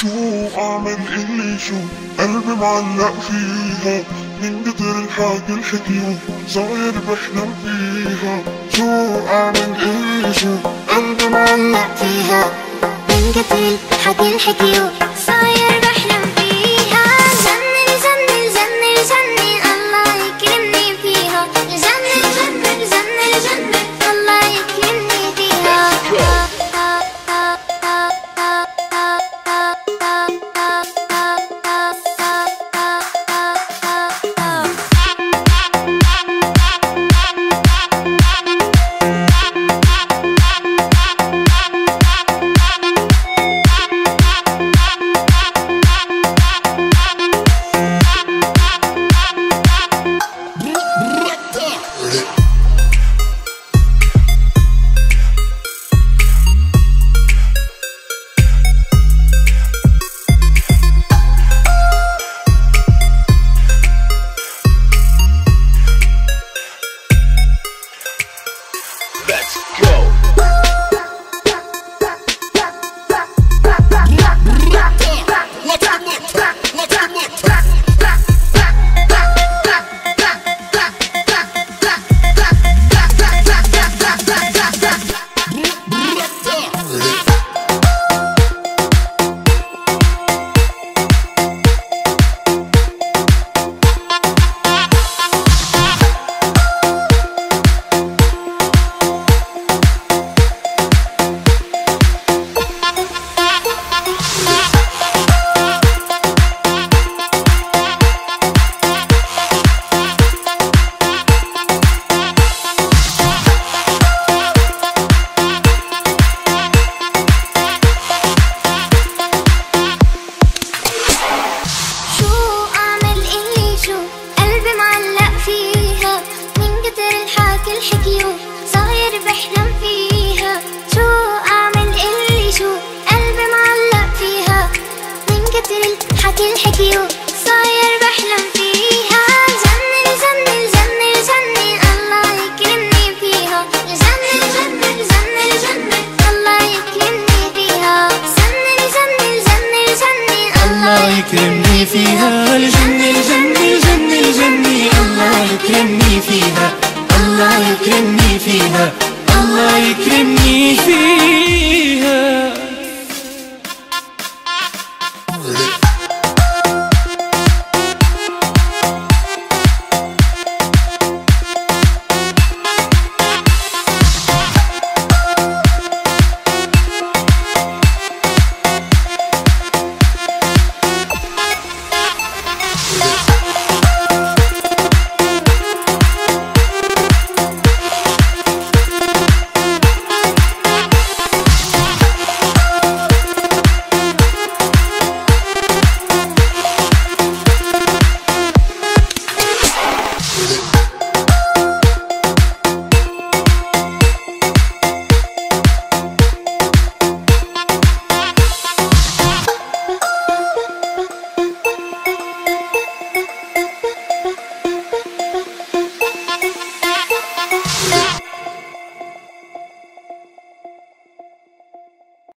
شوف اعمل اللي يشوف قلبي معلق فيها. من كتر الحاج الحكيو صاير بحلم فيها. شوف اعمل اللي يشوف قلبي معلق فيها. من كتر الحاج الحكيو الله يكرمني فيها.